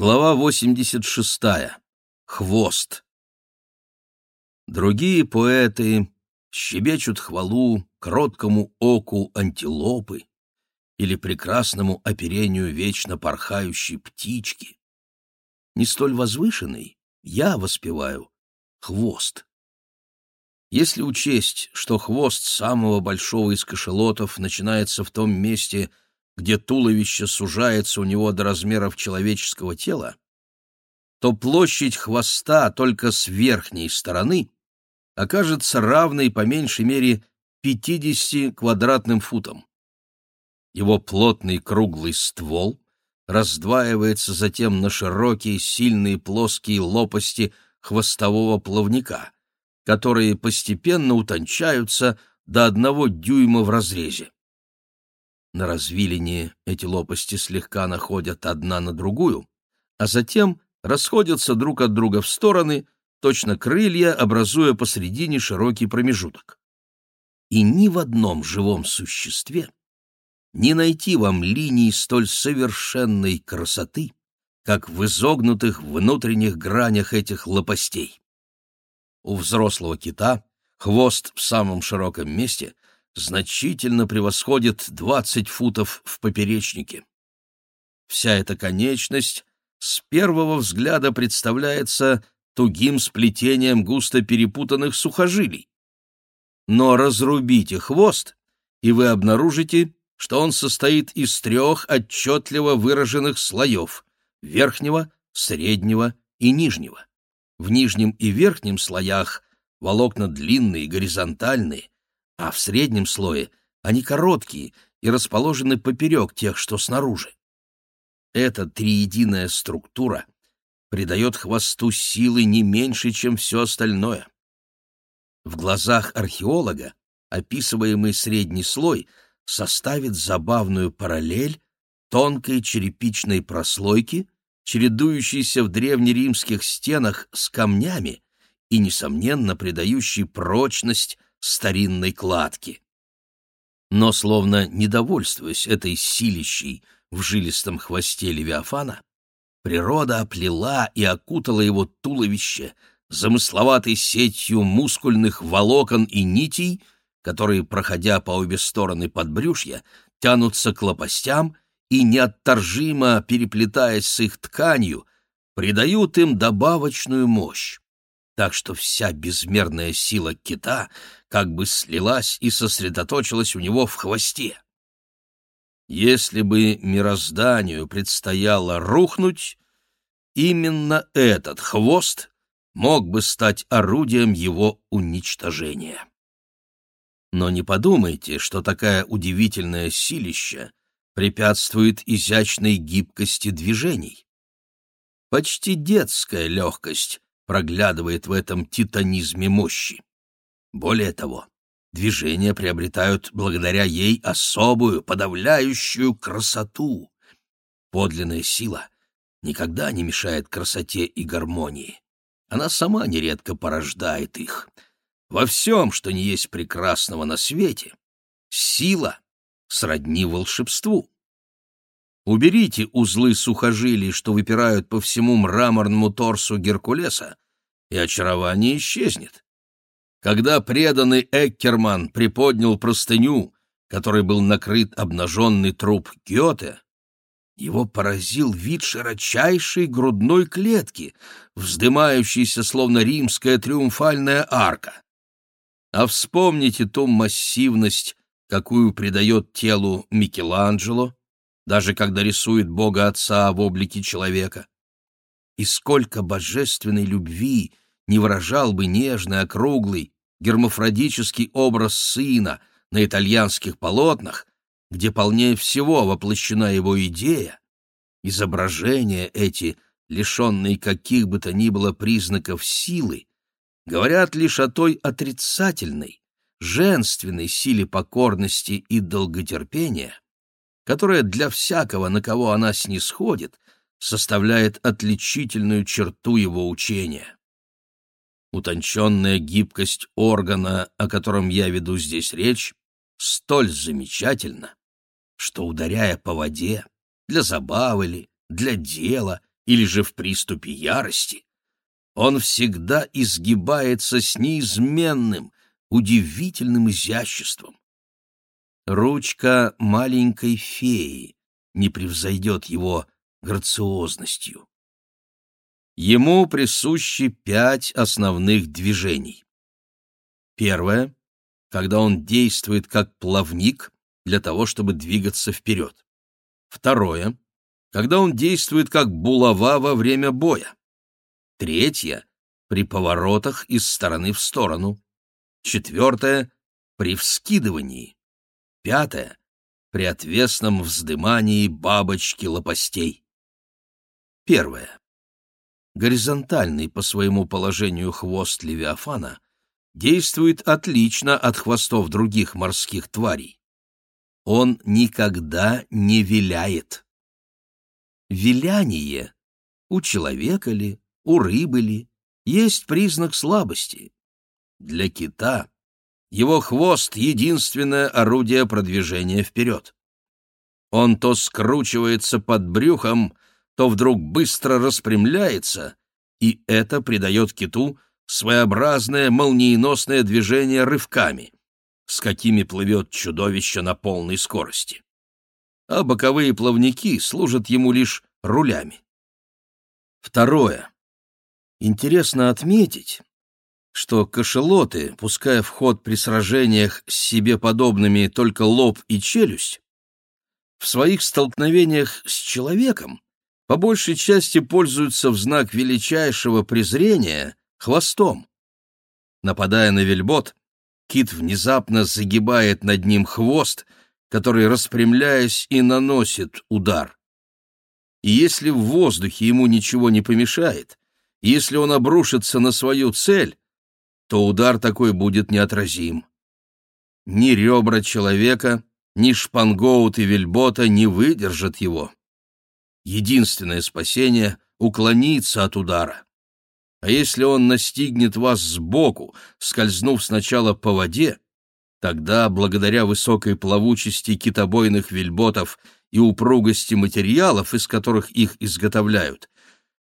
Глава 86. Хвост. Другие поэты щебечут хвалу кроткому оку антилопы или прекрасному оперению вечно порхающей птички. Не столь возвышенный я воспеваю хвост. Если учесть, что хвост самого большого из кашелотов начинается в том месте, где туловище сужается у него до размеров человеческого тела, то площадь хвоста только с верхней стороны окажется равной по меньшей мере 50 квадратным футам. Его плотный круглый ствол раздваивается затем на широкие, сильные плоские лопасти хвостового плавника, которые постепенно утончаются до одного дюйма в разрезе. На развилине эти лопасти слегка находят одна на другую, а затем расходятся друг от друга в стороны, точно крылья, образуя посредине широкий промежуток. И ни в одном живом существе не найти вам линий столь совершенной красоты, как в изогнутых внутренних гранях этих лопастей. У взрослого кита хвост в самом широком месте — значительно превосходит 20 футов в поперечнике. Вся эта конечность с первого взгляда представляется тугим сплетением густо перепутанных сухожилий. Но разрубите хвост, и вы обнаружите, что он состоит из трех отчетливо выраженных слоев — верхнего, среднего и нижнего. В нижнем и верхнем слоях волокна длинные, горизонтальные, а в среднем слое они короткие и расположены поперек тех, что снаружи. Эта триединая структура придает хвосту силы не меньше, чем все остальное. В глазах археолога описываемый средний слой составит забавную параллель тонкой черепичной прослойки, чередующейся в древнеримских стенах с камнями и, несомненно, придающей прочность старинной кладки. Но, словно недовольствуясь этой силищей в жилистом хвосте Левиафана, природа оплела и окутала его туловище замысловатой сетью мускульных волокон и нитей, которые, проходя по обе стороны подбрюшья, тянутся к лопастям и, неотторжимо переплетаясь с их тканью, придают им добавочную мощь так что вся безмерная сила кита как бы слилась и сосредоточилась у него в хвосте. Если бы мирозданию предстояло рухнуть, именно этот хвост мог бы стать орудием его уничтожения. Но не подумайте, что такая удивительная силища препятствует изящной гибкости движений. Почти детская легкость проглядывает в этом титанизме мощи. Более того, движения приобретают благодаря ей особую, подавляющую красоту. Подлинная сила никогда не мешает красоте и гармонии. Она сама нередко порождает их. Во всем, что не есть прекрасного на свете, сила сродни волшебству. Уберите узлы сухожилий, что выпирают по всему мраморному торсу Геркулеса, и очарование исчезнет. Когда преданный Эккерман приподнял простыню, которой был накрыт обнаженный труп Гёте, его поразил вид широчайшей грудной клетки, вздымающейся, словно римская триумфальная арка. А вспомните ту массивность, какую придает телу Микеланджело, даже когда рисует Бога Отца в облике человека. И сколько божественной любви не выражал бы нежный, округлый, гермафродический образ сына на итальянских полотнах, где полнее всего воплощена его идея, изображения эти, лишенные каких бы то ни было признаков силы, говорят лишь о той отрицательной, женственной силе покорности и долготерпения, которая для всякого, на кого она снисходит, составляет отличительную черту его учения. Утонченная гибкость органа, о котором я веду здесь речь, столь замечательна, что, ударяя по воде, для забавы ли, для дела или же в приступе ярости, он всегда изгибается с неизменным, удивительным изяществом. Ручка маленькой феи не превзойдет его грациозностью. Ему присущи пять основных движений. Первое — когда он действует как плавник для того, чтобы двигаться вперед. Второе — когда он действует как булава во время боя. Третье — при поворотах из стороны в сторону. Четвертое — при вскидывании. Пятое — при отвесном вздымании бабочки лопастей. Первое. Горизонтальный по своему положению хвост Левиафана действует отлично от хвостов других морских тварей. Он никогда не виляет. Виляние у человека ли, у рыбы ли, есть признак слабости. Для кита его хвост — единственное орудие продвижения вперед. Он то скручивается под брюхом, то вдруг быстро распрямляется, и это придает киту своеобразное молниеносное движение рывками, с какими плывет чудовище на полной скорости. А боковые плавники служат ему лишь рулями. Второе. Интересно отметить, что кашелоты, пуская в ход при сражениях с себе подобными только лоб и челюсть, в своих столкновениях с человеком по большей части пользуются в знак величайшего презрения хвостом. Нападая на вельбот, кит внезапно загибает над ним хвост, который, распрямляясь, и наносит удар. И если в воздухе ему ничего не помешает, если он обрушится на свою цель, то удар такой будет неотразим. Ни ребра человека, ни шпангоут и вельбота не выдержат его. Единственное спасение — уклониться от удара. А если он настигнет вас сбоку, скользнув сначала по воде, тогда, благодаря высокой плавучести китобойных вельботов и упругости материалов, из которых их изготовляют,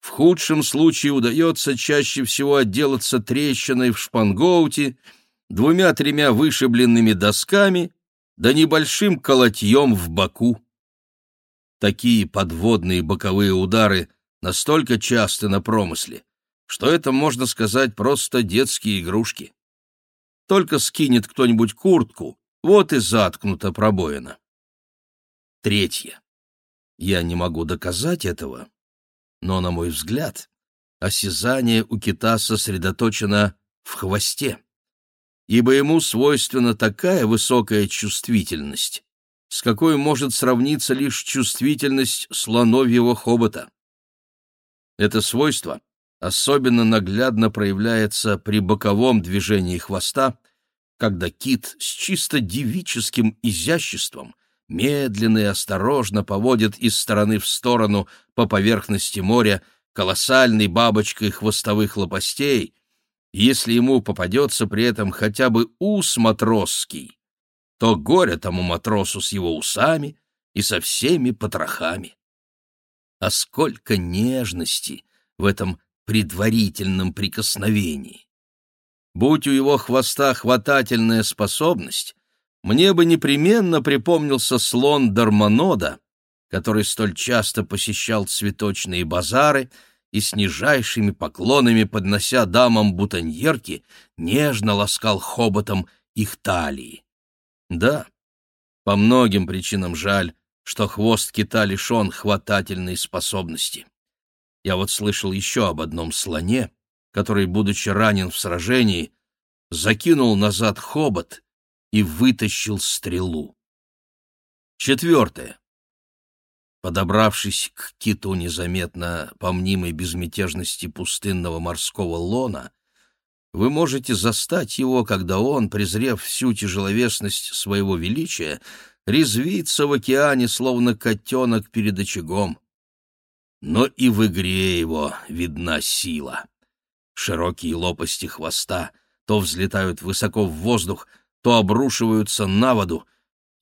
в худшем случае удается чаще всего отделаться трещиной в шпангоуте, двумя-тремя вышибленными досками да небольшим колотьем в боку. Такие подводные боковые удары настолько часты на промысле, что это, можно сказать, просто детские игрушки. Только скинет кто-нибудь куртку, вот и заткнута пробоина. Третье. Я не могу доказать этого, но, на мой взгляд, осязание у кита сосредоточено в хвосте, ибо ему свойственна такая высокая чувствительность, с какой может сравниться лишь чувствительность слоновьего хобота. Это свойство особенно наглядно проявляется при боковом движении хвоста, когда кит с чисто девическим изяществом медленно и осторожно поводит из стороны в сторону по поверхности моря колоссальной бабочкой хвостовых лопастей, если ему попадется при этом хотя бы ус матросский, то горе тому матросу с его усами и со всеми потрохами. А сколько нежности в этом предварительном прикосновении! Будь у его хвоста хватательная способность, мне бы непременно припомнился слон Дармонода, который столь часто посещал цветочные базары и с нижайшими поклонами, поднося дамам бутоньерки, нежно ласкал хоботом их талии. Да, по многим причинам жаль, что хвост кита лишен хватательной способности. Я вот слышал еще об одном слоне, который, будучи ранен в сражении, закинул назад хобот и вытащил стрелу. Четвертое. Подобравшись к киту незаметно по мнимой безмятежности пустынного морского лона, вы можете застать его, когда он, презрев всю тяжеловесность своего величия, резвится в океане, словно котенок перед очагом. Но и в игре его видна сила. Широкие лопасти хвоста то взлетают высоко в воздух, то обрушиваются на воду,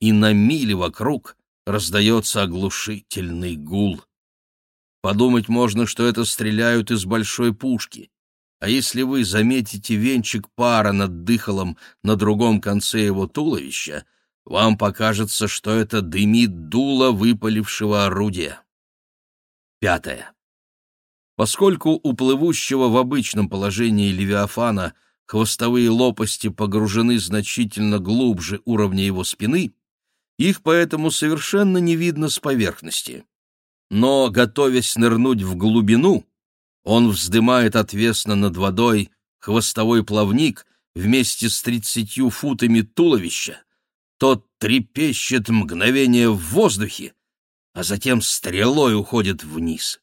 и на мили вокруг раздается оглушительный гул. Подумать можно, что это стреляют из большой пушки. А если вы заметите венчик пара над дыхалом на другом конце его туловища, вам покажется, что это дымит дуло выпалившего орудия. Пятое. Поскольку у плывущего в обычном положении Левиафана хвостовые лопасти погружены значительно глубже уровня его спины, их поэтому совершенно не видно с поверхности. Но, готовясь нырнуть в глубину, он вздымает отвесно над водой хвостовой плавник вместе с тридцатью футами туловища. Тот трепещет мгновение в воздухе, а затем стрелой уходит вниз.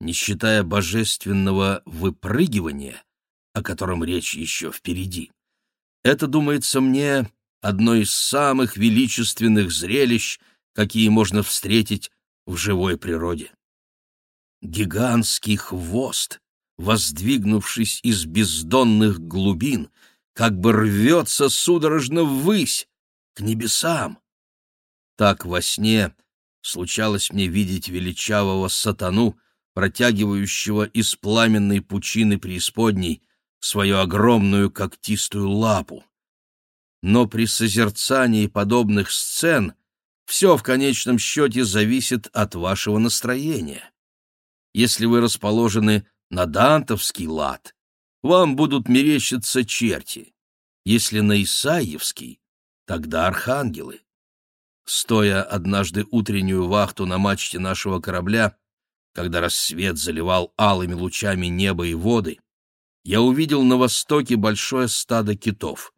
Не считая божественного выпрыгивания, о котором речь еще впереди, это, думается мне, одно из самых величественных зрелищ, какие можно встретить в живой природе. Гигантский хвост, воздвигнувшись из бездонных глубин, как бы рвется судорожно ввысь, к небесам. Так во сне случалось мне видеть величавого сатану, протягивающего из пламенной пучины преисподней свою огромную когтистую лапу. Но при созерцании подобных сцен все в конечном счете зависит от вашего настроения. Если вы расположены на дантовский лад, вам будут мерещиться черти. Если на Исаиевский, тогда архангелы. Стоя однажды утреннюю вахту на мачте нашего корабля, когда рассвет заливал алыми лучами небо и воды, я увидел на востоке большое стадо китов.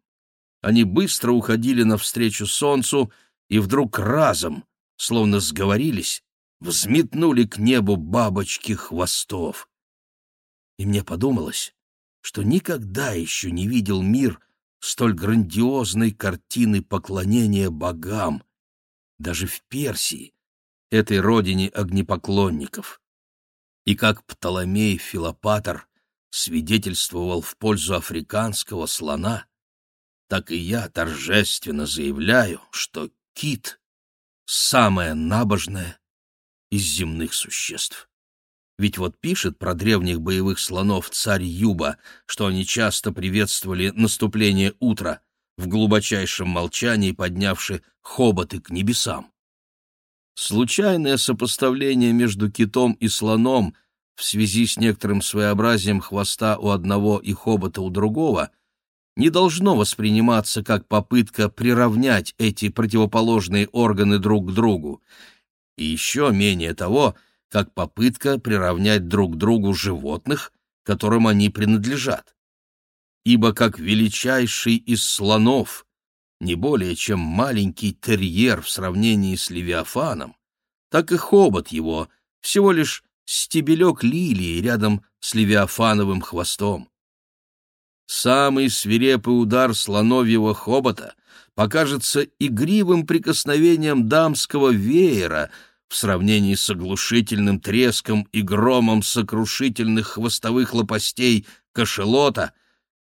Они быстро уходили навстречу солнцу и вдруг разом, словно сговорились, взметнули к небу бабочки хвостов. И мне подумалось, что никогда еще не видел мир столь грандиозной картины поклонения богам, даже в Персии, этой родине огнепоклонников. И как Птоломей Филопатор свидетельствовал в пользу африканского слона, так и я торжественно заявляю, что кит — самое набожное из земных существ. Ведь вот пишет про древних боевых слонов царь Юба, что они часто приветствовали наступление утра, в глубочайшем молчании поднявши хоботы к небесам. Случайное сопоставление между китом и слоном в связи с некоторым своеобразием хвоста у одного и хобота у другого не должно восприниматься как попытка приравнять эти противоположные органы друг к другу, и еще менее того, как попытка приравнять друг к другу животных, которым они принадлежат. Ибо как величайший из слонов, не более чем маленький терьер в сравнении с Левиафаном, так и хобот его всего лишь стебелек лилии рядом с Левиафановым хвостом. Самый свирепый удар слоновьего хобота покажется игривым прикосновением дамского веера в сравнении с оглушительным треском и громом сокрушительных хвостовых лопастей кошелота,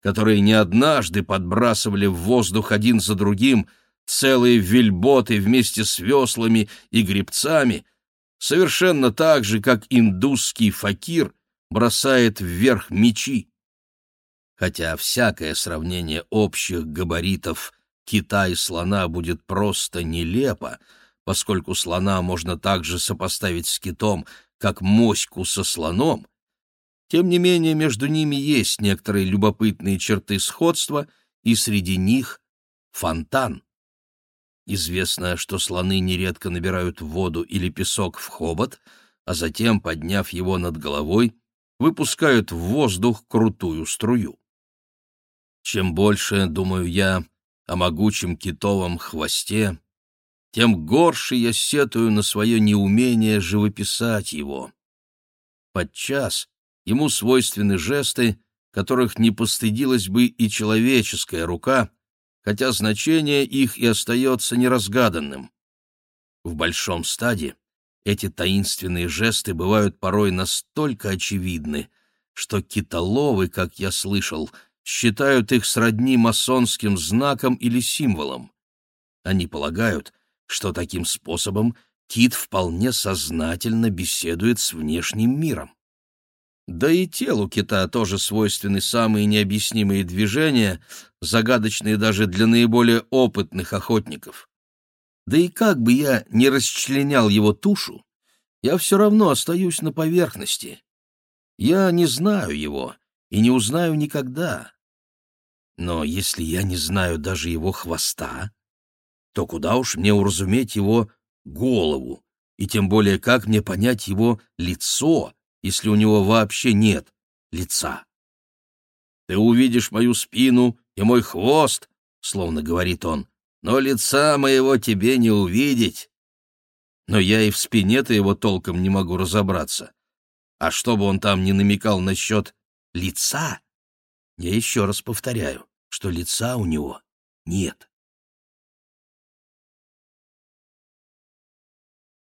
которые не однажды подбрасывали в воздух один за другим целые вельботы вместе с веслами и гребцами, совершенно так же, как индусский факир бросает вверх мечи. Хотя всякое сравнение общих габаритов кита и слона будет просто нелепо, поскольку слона можно также сопоставить с китом, как моську со слоном, тем не менее между ними есть некоторые любопытные черты сходства, и среди них фонтан. Известно, что слоны нередко набирают воду или песок в хобот, а затем, подняв его над головой, выпускают в воздух крутую струю. Чем больше, думаю я, о могучем китовом хвосте, тем горше я сетую на свое неумение живописать его. Подчас ему свойственны жесты, которых не постыдилась бы и человеческая рука, хотя значение их и остается неразгаданным. В большом стаде эти таинственные жесты бывают порой настолько очевидны, что китоловы, как я слышал, считают их сродни масонским знаком или символом. Они полагают, что таким способом кит вполне сознательно беседует с внешним миром. Да и телу кита тоже свойственны самые необъяснимые движения, загадочные даже для наиболее опытных охотников. Да и как бы я ни расчленял его тушу, я все равно остаюсь на поверхности. Я не знаю его и не узнаю никогда. Но если я не знаю даже его хвоста, то куда уж мне уразуметь его голову, и тем более как мне понять его лицо, если у него вообще нет лица. «Ты увидишь мою спину и мой хвост», — словно говорит он, — «но лица моего тебе не увидеть». Но я и в спине-то его толком не могу разобраться. А чтобы он там не намекал насчет лица, я еще раз повторяю, что лица у него нет.